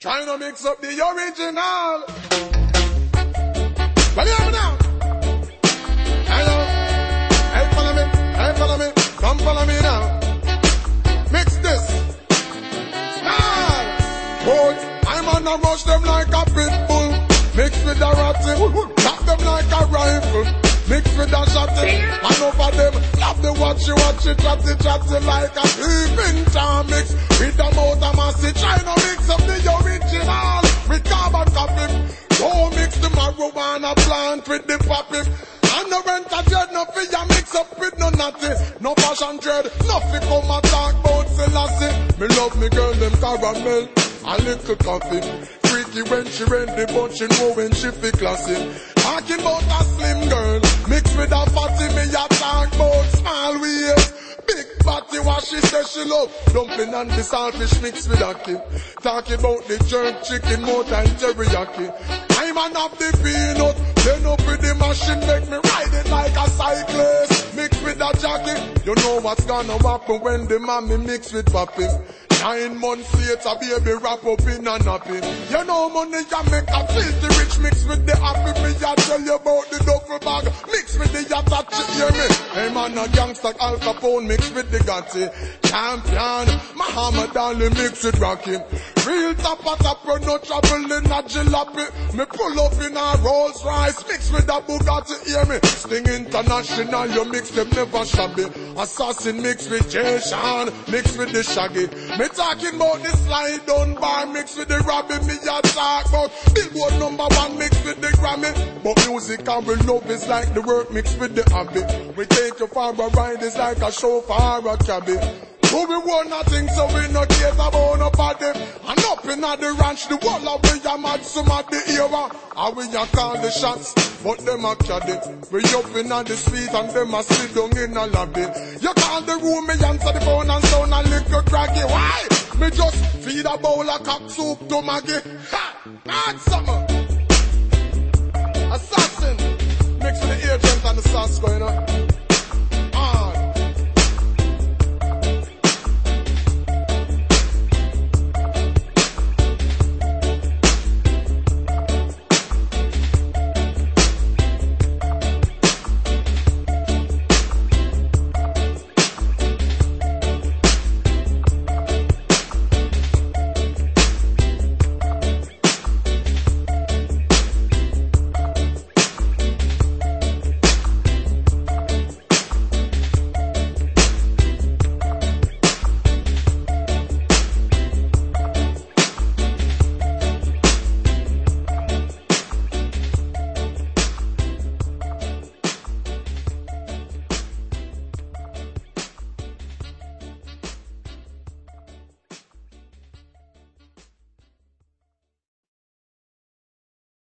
Trying to mix up the original. Well, you now. Hello. Hey, follow me. Hey, follow me. Come follow me now. Mix this. Style. Boy, I'm on a rush them like a pit bull. Mix with a ratty. Knock them like a rifle. Mix with a shotty. And eh? over them. Love the watch you watch it. Chatty chatty like a peeping time mix. With the motor massy. Trying to mix up the original. Marijuana with the poppy. And no rent a dread, no fear mix up with no natty. No passion dread, nothing come and talk about Selassie. Me love me girl, them caramel, a little coffee. Freaky when she ready, but she know when she feel classy. Talking about a slim girl, mixed with a fatty, me a talk about small waist. Big fatty what she says she love. Dumpling and the saltfish mixed with ackee. Talking about the jerk chicken, more time teriyaki. I'm an of the peanut. Then up the machine, make me ride it like a cyclist. Mix with a jacket. You know what's gonna happen when the mommy mix with papi. Nine months later, baby, wrap up in a nappy. You know money can make a filthy rich mix with the happy. Me I tell you about the duffel bag. Mix with the yacht, you hear me? Hey man, a gangster Al Capone mix with the Gotti. Champion, Muhammad Ali mix with Rocky. Real top of top, no trouble in a jalopy. Me pull up in a Rolls Royce, mix with a Bugatti, hear me? Sting International, you mix them never shabby. Assassin mix with Jay Sean, mix with the Shaggy. Me talking about the Sly Dunbar, mix with the Robbie. Me a talk about Billboard number one, mix with the Grammy. But music and we love is like the work mixed with the hobby. We take you for a ride, it's like a show for a cabby. Who we want nothing, so we no care about nobody. And up in the ranch, the wall of we a mad some of the era. And we a call the shots, but them a caddy. We up in the street and them a sit down in a lobby. You call the room, me answer the phone and sound a little craggy. Why? Me just feed a bowl of cock soup to Maggie. Ha! Add something. Assassin. Mix with the agent and the sauce going on.